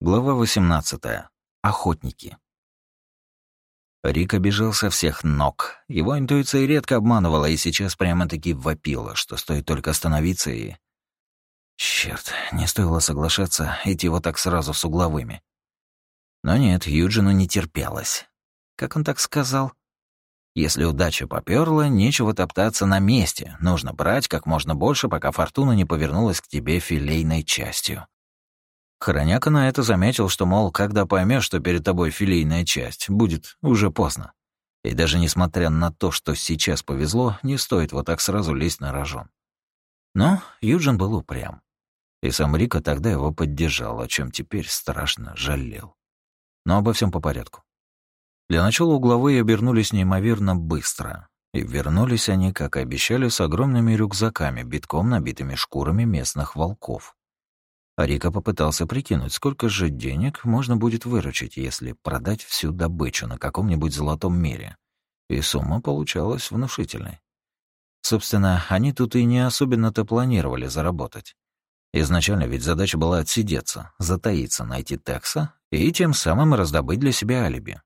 Глава 18. Охотники. Рика бежал со всех ног. Его интуиция редко обманывала, и сейчас прямо-таки вопила, что стоит только остановиться и... Черт, не стоило соглашаться идти вот так сразу с угловыми. Но нет, Юджину не терпелось. Как он так сказал? Если удача попёрла, нечего топтаться на месте. Нужно брать как можно больше, пока фортуна не повернулась к тебе филейной частью. Хороняка на это заметил, что, мол, когда поймешь, что перед тобой филейная часть, будет уже поздно. И даже несмотря на то, что сейчас повезло, не стоит вот так сразу лезть на рожон. Но Юджин был упрям. И сам Рика тогда его поддержал, о чем теперь страшно жалел. Но обо всем по порядку. Для начала угловые обернулись неимоверно быстро. И вернулись они, как и обещали, с огромными рюкзаками, битком набитыми шкурами местных волков. Рика попытался прикинуть, сколько же денег можно будет выручить, если продать всю добычу на каком-нибудь золотом мире. И сумма получалась внушительной. Собственно, они тут и не особенно-то планировали заработать. Изначально ведь задача была отсидеться, затаиться, найти Текса и тем самым раздобыть для себя алиби.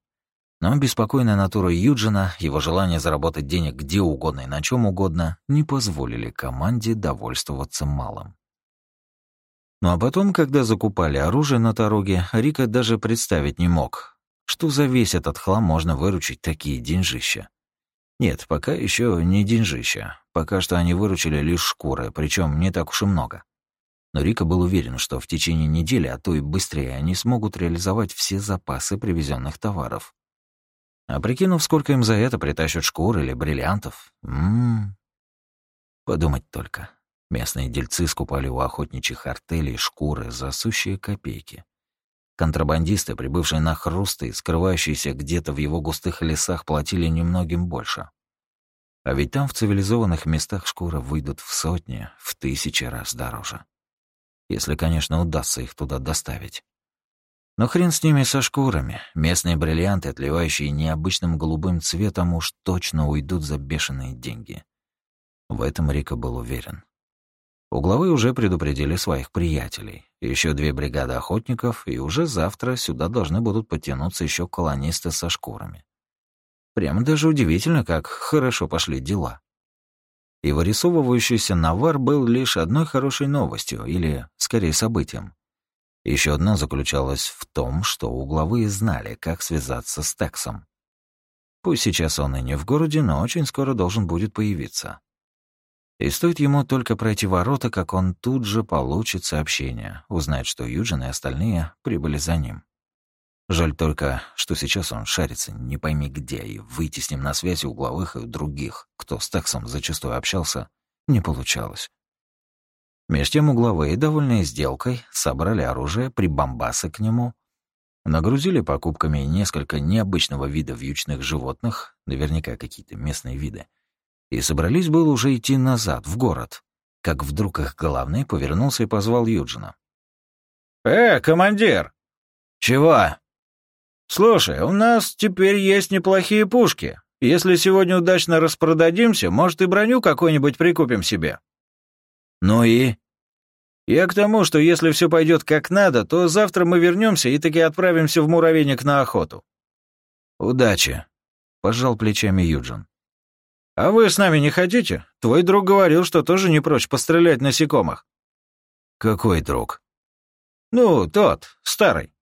Но беспокойная натура Юджина, его желание заработать денег где угодно и на чем угодно, не позволили команде довольствоваться малым. Ну а потом, когда закупали оружие на дороге, Рика даже представить не мог, что за весь этот хлам можно выручить такие деньжища. Нет, пока еще не деньжища. Пока что они выручили лишь шкуры, причем не так уж и много. Но Рика был уверен, что в течение недели, а то и быстрее, они смогут реализовать все запасы привезенных товаров. А прикинув, сколько им за это притащат шкур или бриллиантов, м Подумать только. Местные дельцы скупали у охотничьих артелей шкуры за сущие копейки. Контрабандисты, прибывшие на хрусты и скрывающиеся где-то в его густых лесах, платили немногим больше. А ведь там в цивилизованных местах шкуры выйдут в сотни, в тысячи раз дороже. Если, конечно, удастся их туда доставить. Но хрен с ними со шкурами. Местные бриллианты, отливающие необычным голубым цветом, уж точно уйдут за бешеные деньги. В этом Рика был уверен. Угловые уже предупредили своих приятелей. Еще две бригады охотников, и уже завтра сюда должны будут подтянуться еще колонисты со шкурами. Прямо даже удивительно, как хорошо пошли дела. И вырисовывающийся навар был лишь одной хорошей новостью, или, скорее, событием. Еще одна заключалась в том, что угловые знали, как связаться с Тексом. Пусть сейчас он и не в городе, но очень скоро должен будет появиться. И стоит ему только пройти ворота, как он тут же получит сообщение, узнает, что Юджин и остальные прибыли за ним. Жаль только, что сейчас он шарится не пойми где, и выйти с ним на связь угловых и других, кто с Тексом зачастую общался, не получалось. Меж тем угловые, довольные сделкой, собрали оружие, прибамбасы к нему, нагрузили покупками несколько необычного вида вьючных животных, наверняка какие-то местные виды, и собрались было уже идти назад, в город, как вдруг их главный повернулся и позвал Юджина. «Э, командир!» «Чего?» «Слушай, у нас теперь есть неплохие пушки. Если сегодня удачно распродадимся, может, и броню какую-нибудь прикупим себе». «Ну и?» «Я к тому, что если все пойдет как надо, то завтра мы вернемся и таки отправимся в муравейник на охоту». «Удачи», — пожал плечами Юджин. «А вы с нами не хотите? Твой друг говорил, что тоже не прочь пострелять насекомых». «Какой друг?» «Ну, тот, старый».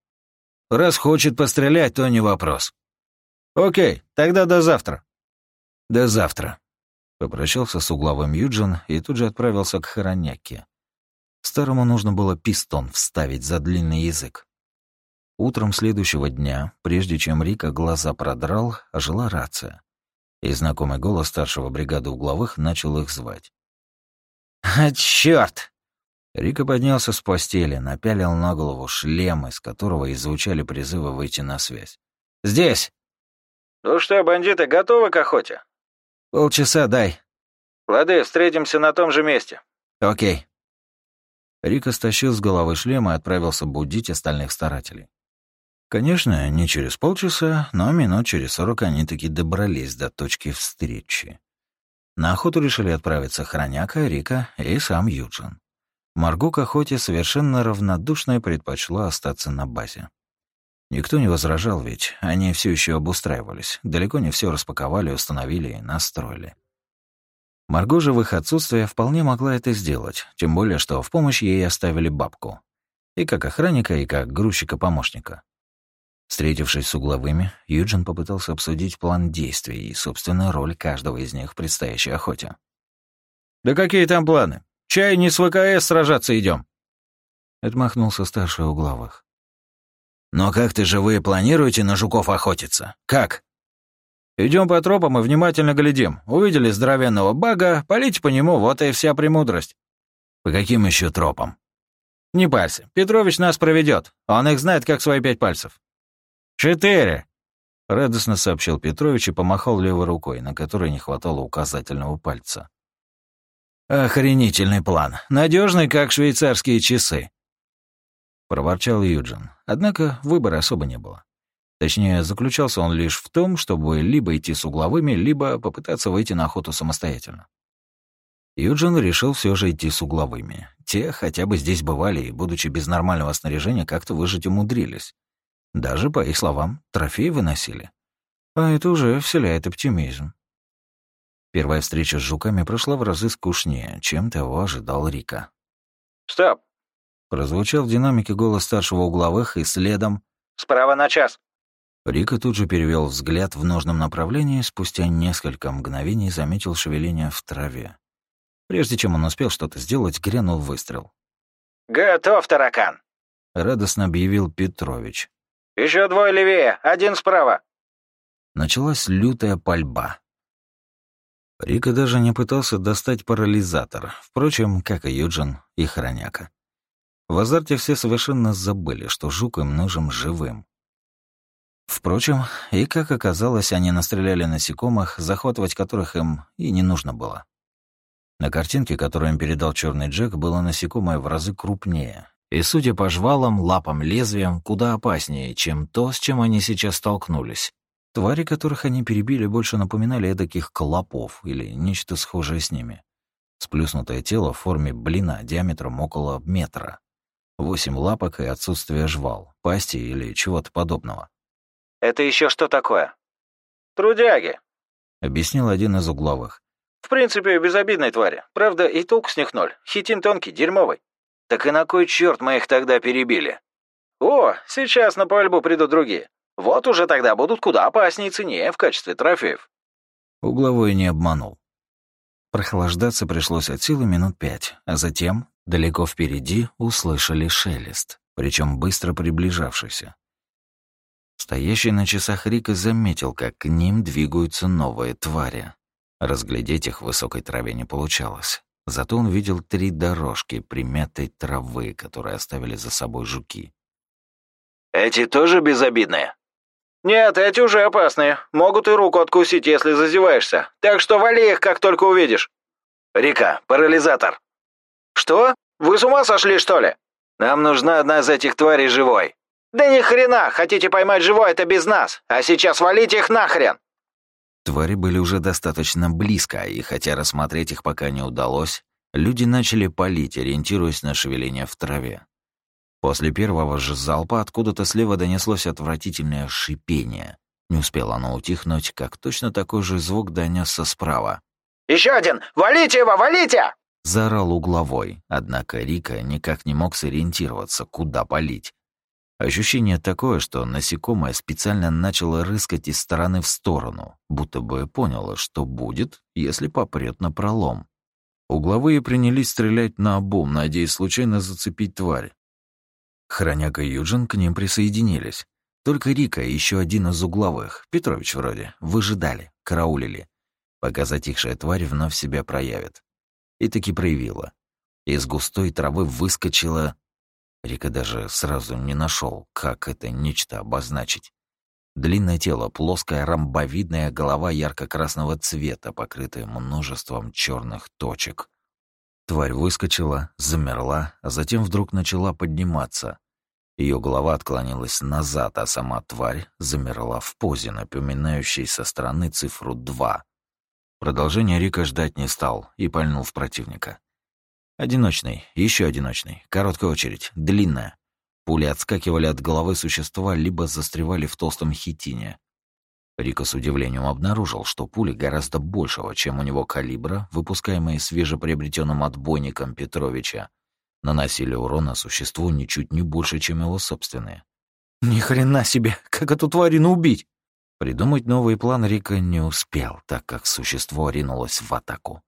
«Раз хочет пострелять, то не вопрос». «Окей, тогда до завтра». «До завтра», — попрощался с угловым Юджин и тут же отправился к Хороняке. Старому нужно было пистон вставить за длинный язык. Утром следующего дня, прежде чем Рика глаза продрал, ожила рация и знакомый голос старшего бригады угловых начал их звать. «А, чёрт!» Рика поднялся с постели, напялил на голову шлем, из которого и звучали призывы выйти на связь. «Здесь!» «Ну что, бандиты, готовы к охоте?» «Полчаса дай». «Лады, встретимся на том же месте». «Окей». Рика стащил с головы шлем и отправился будить остальных старателей. Конечно, не через полчаса, но минут через сорок они таки добрались до точки встречи. На охоту решили отправиться Хроняка, Рика и сам Юджин. Марго к охоте совершенно равнодушно предпочла остаться на базе. Никто не возражал, ведь они все еще обустраивались. Далеко не все распаковали, установили и настроили. Марго же в их отсутствие вполне могла это сделать, тем более, что в помощь ей оставили бабку. И как охранника, и как грузчика-помощника. Встретившись с угловыми, Юджин попытался обсудить план действий и собственную роль каждого из них в предстоящей охоте. «Да какие там планы? Чай не с ВКС сражаться идем. Отмахнулся старший угловых. «Но как ты же вы планируете на жуков охотиться? Как?» Идем по тропам и внимательно глядим. Увидели здоровенного бага, полите по нему, вот и вся премудрость». «По каким еще тропам?» «Не парься, Петрович нас проведет. Он их знает, как свои пять пальцев». «Четыре!» — радостно сообщил Петрович и помахал левой рукой, на которой не хватало указательного пальца. «Охренительный план. Надежный, как швейцарские часы», — проворчал Юджин. Однако выбора особо не было. Точнее, заключался он лишь в том, чтобы либо идти с угловыми, либо попытаться выйти на охоту самостоятельно. Юджин решил все же идти с угловыми. Те хотя бы здесь бывали и, будучи без нормального снаряжения, как-то выжить умудрились. Даже, по их словам, трофеи выносили. А это уже вселяет оптимизм. Первая встреча с жуками прошла в разы скучнее, чем того ожидал Рика. «Стоп!» Прозвучал в динамике голос старшего угловых и следом «Справа на час!» Рика тут же перевел взгляд в нужном направлении, спустя несколько мгновений заметил шевеление в траве. Прежде чем он успел что-то сделать, грянул выстрел. «Готов, таракан!» — радостно объявил Петрович. Еще двое левее, один справа!» Началась лютая пальба. Рика даже не пытался достать парализатор, впрочем, как и Юджин и Хроняка. В азарте все совершенно забыли, что жук им нужен живым. Впрочем, и как оказалось, они настреляли насекомых, захватывать которых им и не нужно было. На картинке, которую им передал черный Джек, было насекомое в разы крупнее. И, судя по жвалам, лапам, лезвиям, куда опаснее, чем то, с чем они сейчас столкнулись. Твари, которых они перебили, больше напоминали таких клопов или нечто схожее с ними. Сплюснутое тело в форме блина диаметром около метра. Восемь лапок и отсутствие жвал, пасти или чего-то подобного. «Это еще что такое?» «Трудяги», — объяснил один из угловых. «В принципе, безобидной твари. Правда, и толк с них ноль. Хитин тонкий, дерьмовый». «Так и на кой черт мы их тогда перебили?» «О, сейчас на пальбу придут другие. Вот уже тогда будут куда опаснее и ценнее в качестве трофеев». Угловой не обманул. Прохлаждаться пришлось от силы минут пять, а затем, далеко впереди, услышали шелест, причем быстро приближавшийся. Стоящий на часах Рика заметил, как к ним двигаются новые твари. Разглядеть их в высокой траве не получалось. Зато он видел три дорожки примятой травы, которые оставили за собой жуки. «Эти тоже безобидные?» «Нет, эти уже опасные. Могут и руку откусить, если зазеваешься. Так что вали их, как только увидишь». «Рика, парализатор». «Что? Вы с ума сошли, что ли? Нам нужна одна из этих тварей живой». «Да ни хрена! Хотите поймать живой, это без нас! А сейчас валите их нахрен!» Твари были уже достаточно близко, и хотя рассмотреть их пока не удалось, люди начали палить, ориентируясь на шевеление в траве. После первого же залпа откуда-то слева донеслось отвратительное шипение. Не успело оно утихнуть, как точно такой же звук донесся справа. «Еще один! Валите его, валите!» Заорал угловой, однако Рика никак не мог сориентироваться, куда палить. Ощущение такое, что насекомое специально начало рыскать из стороны в сторону, будто бы поняло, что будет, если попрет на пролом. Угловые принялись стрелять на обум, надеясь случайно зацепить тварь. Хроняка и Юджин к ним присоединились. Только Рика и еще один из угловых, Петрович вроде, выжидали, караулили, пока затихшая тварь вновь себя проявит. И таки проявила. Из густой травы выскочила Рика даже сразу не нашел, как это нечто обозначить. Длинное тело, плоская ромбовидная голова ярко-красного цвета, покрытая множеством черных точек. Тварь выскочила, замерла, а затем вдруг начала подниматься. Ее голова отклонилась назад, а сама тварь замерла в позе, напоминающей со стороны цифру 2. Продолжение Рика ждать не стал и пальнул в противника. Одиночный, еще одиночный, короткая очередь, длинная. Пули отскакивали от головы существа, либо застревали в толстом хитине. Рика с удивлением обнаружил, что пули гораздо большего, чем у него калибра, выпускаемые свежеприобретенным отбойником Петровича, наносили урона существу ничуть не больше, чем его собственные. «Ни хрена себе! Как эту тварину убить?» Придумать новый план Рика не успел, так как существо ринулось в атаку.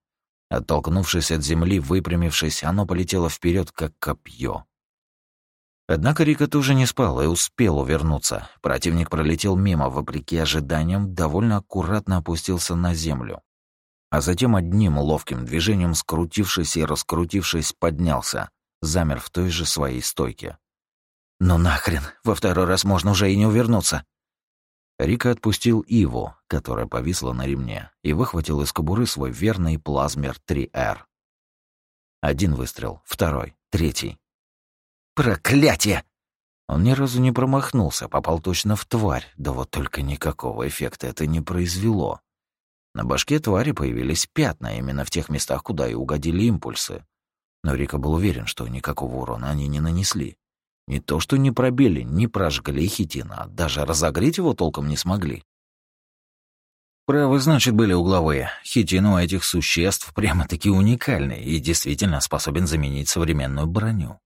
Оттолкнувшись от земли, выпрямившись, оно полетело вперед, как копье. Однако Рика тоже не спал и успел увернуться. Противник пролетел мимо, вопреки ожиданиям, довольно аккуратно опустился на землю. А затем одним ловким движением, скрутившись и раскрутившись, поднялся, замер в той же своей стойке. «Ну нахрен! Во второй раз можно уже и не увернуться!» Рика отпустил Иву, которая повисла на ремне, и выхватил из кобуры свой верный плазмер 3Р. Один выстрел, второй, третий. «Проклятие!» Он ни разу не промахнулся, попал точно в тварь, да вот только никакого эффекта это не произвело. На башке твари появились пятна именно в тех местах, куда и угодили импульсы. Но Рика был уверен, что никакого урона они не нанесли. Не то что не пробили, не прожгли хитина, а даже разогреть его толком не смогли. Правы, значит, были угловые. Хитин у этих существ прямо-таки уникальный и действительно способен заменить современную броню.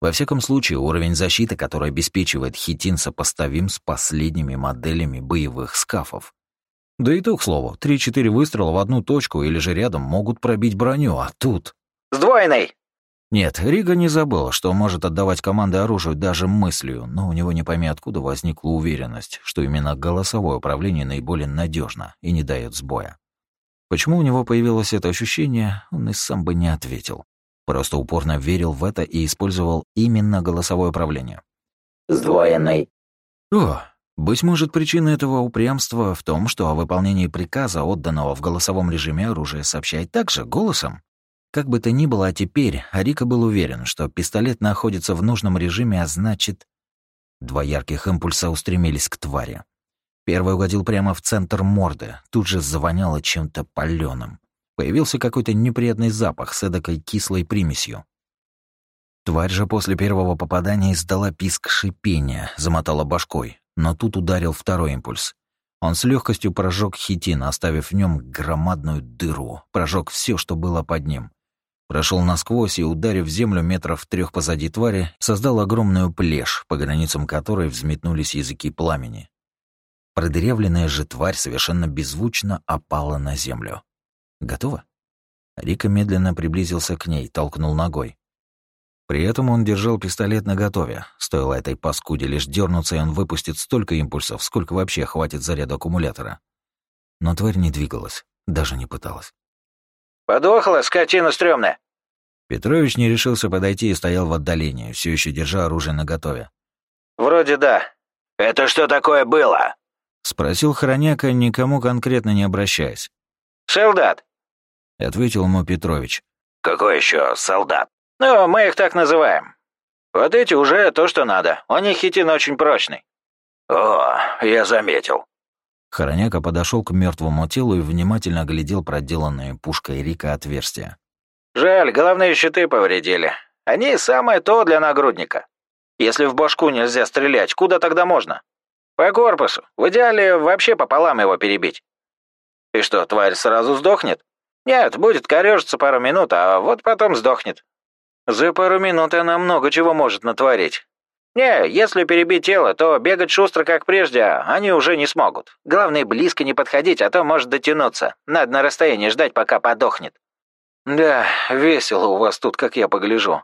Во всяком случае, уровень защиты, который обеспечивает хитин, сопоставим с последними моделями боевых скафов. Да и то, к слову, 3-4 выстрела в одну точку или же рядом могут пробить броню, а тут... «Сдвоенный!» Нет, Рига не забыл, что может отдавать команды оружию даже мыслью, но у него не пойми откуда возникла уверенность, что именно голосовое управление наиболее надежно и не дает сбоя. Почему у него появилось это ощущение, он и сам бы не ответил. Просто упорно верил в это и использовал именно голосовое управление. «Сдвоенный». О, быть может, причина этого упрямства в том, что о выполнении приказа, отданного в голосовом режиме, оружие сообщает также голосом. Как бы то ни было, а теперь Арика был уверен, что пистолет находится в нужном режиме, а значит... Два ярких импульса устремились к твари. Первый угодил прямо в центр морды, тут же завоняло чем-то палёным. Появился какой-то неприятный запах с эдакой кислой примесью. Тварь же после первого попадания издала писк шипения, замотала башкой, но тут ударил второй импульс. Он с легкостью прожег хитин, оставив в нем громадную дыру, прожег все, что было под ним. Прошел насквозь и, ударив землю метров трех позади твари, создал огромную плешь, по границам которой взметнулись языки пламени. Продырявленная же тварь совершенно беззвучно опала на землю. Готово? Рика медленно приблизился к ней, толкнул ногой. При этом он держал пистолет наготове. Стоило этой паскуде лишь дернуться, и он выпустит столько импульсов, сколько вообще хватит заряда аккумулятора. Но тварь не двигалась, даже не пыталась. «Подохла, скотина стрёмная!» Петрович не решился подойти и стоял в отдалении, все еще держа оружие наготове. «Вроде да. Это что такое было?» Спросил Хроняка, никому конкретно не обращаясь. «Солдат», — ответил ему Петрович. «Какой еще солдат?» «Ну, мы их так называем. Вот эти уже то, что надо. У них хитин очень прочный». «О, я заметил», Хороняка подошел к мертвому телу и внимательно оглядел проделанное пушкой Рика отверстие. «Жаль, головные щиты повредили. Они самое то для нагрудника. Если в башку нельзя стрелять, куда тогда можно? По корпусу. В идеале вообще пополам его перебить. И что, тварь сразу сдохнет? Нет, будет корёжиться пару минут, а вот потом сдохнет. За пару минут она много чего может натворить. «Не, если перебить тело, то бегать шустро, как прежде, они уже не смогут. Главное, близко не подходить, а то может дотянуться. Надо на расстоянии ждать, пока подохнет». «Да, весело у вас тут, как я погляжу».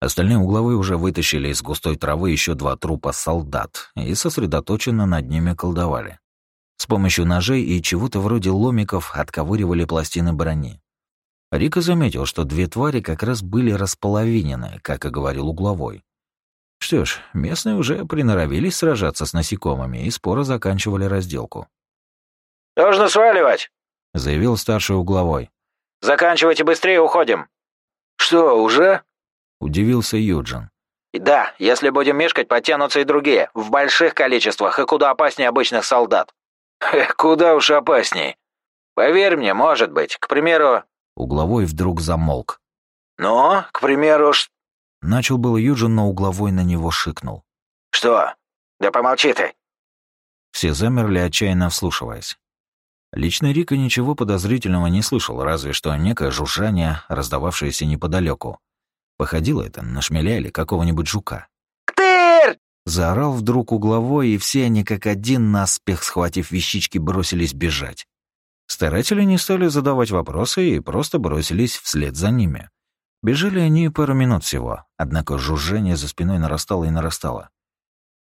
Остальные угловые уже вытащили из густой травы еще два трупа солдат и сосредоточенно над ними колдовали. С помощью ножей и чего-то вроде ломиков отковыривали пластины брони. Рика заметил, что две твари как раз были располовинены, как и говорил угловой. Что ж, местные уже приноровились сражаться с насекомыми и споро заканчивали разделку. «Нужно сваливать», — заявил старший угловой. «Заканчивайте быстрее, уходим». «Что, уже?» — удивился Юджин. «Да, если будем мешкать, потянутся и другие, в больших количествах и куда опаснее обычных солдат». «Куда уж опасней?» «Поверь мне, может быть. К примеру...» Угловой вдруг замолк. «Ну, к примеру, ш...» Начал был Юджин, но угловой на него шикнул. «Что? Да помолчи ты!» Все замерли, отчаянно вслушиваясь. Лично Рика ничего подозрительного не слышал, разве что некое жужжание, раздававшееся неподалеку. Походило это на шмеля или какого-нибудь жука. «Ктырь!» Заорал вдруг угловой, и все они как один, наспех схватив вещички, бросились бежать. Старатели не стали задавать вопросы и просто бросились вслед за ними. Бежали они пару минут всего, однако жужжение за спиной нарастало и нарастало.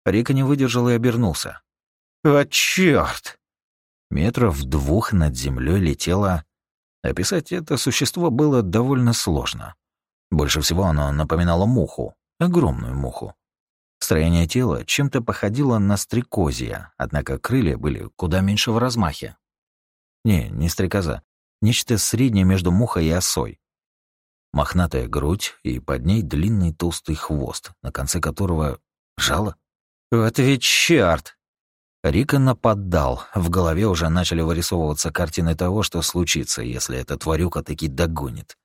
Рика не выдержал и обернулся. «О, чёрт!» Метров двух над землей летело... Описать это существо было довольно сложно. Больше всего оно напоминало муху, огромную муху. Строение тела чем-то походило на стрекозия, однако крылья были куда меньше в размахе. Не, не стрекоза. Нечто среднее между мухой и осой. Мохнатая грудь и под ней длинный толстый хвост, на конце которого жало. «Вот ведь чёрт!» Рика нападал. В голове уже начали вырисовываться картины того, что случится, если эта тварюка таки догонит.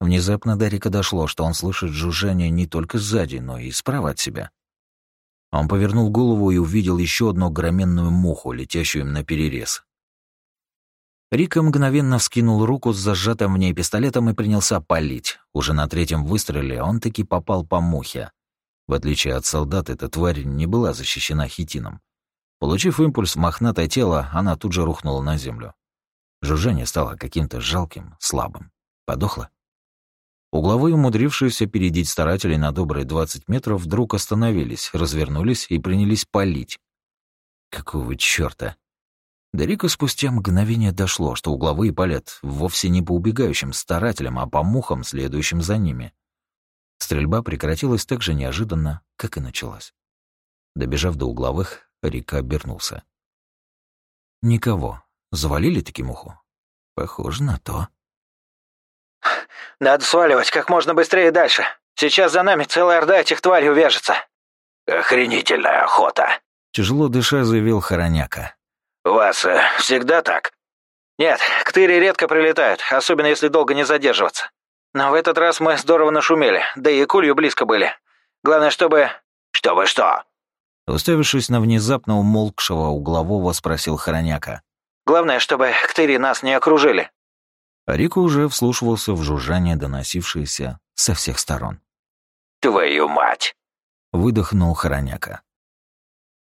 Внезапно до Рика дошло, что он слышит жужжание не только сзади, но и справа от себя. Он повернул голову и увидел еще одну огроменную муху, летящую им на перерез. Рика мгновенно вскинул руку с зажатым в ней пистолетом и принялся палить. Уже на третьем выстреле он таки попал по мухе. В отличие от солдат, эта тварь не была защищена хитином. Получив импульс в мохнатое тело, она тут же рухнула на землю. Жужжание стало каким-то жалким, слабым. Подохло. Угловые, умудрившиеся опередить старателей на добрые 20 метров, вдруг остановились, развернулись и принялись палить. Какого чёрта? До Рика спустя мгновение дошло, что угловые палят вовсе не по убегающим старателям, а по мухам, следующим за ними. Стрельба прекратилась так же неожиданно, как и началась. Добежав до угловых, Рика обернулся. Никого. Завалили таки муху? Похоже на то. Надо сваливать как можно быстрее дальше. Сейчас за нами целая орда этих тварей увяжется. Охренительная охота. Тяжело дыша, заявил Хороняка. У вас э, всегда так? Нет, ктыри редко прилетают, особенно если долго не задерживаться. Но в этот раз мы здорово нашумели, да и кулью близко были. Главное, чтобы... Чтобы что? Уставившись на внезапно умолкшего углового, спросил Хороняка. Главное, чтобы ктыри нас не окружили. Рико уже вслушивался в жужжание, доносившееся со всех сторон. «Твою мать!» — выдохнул Хороняка.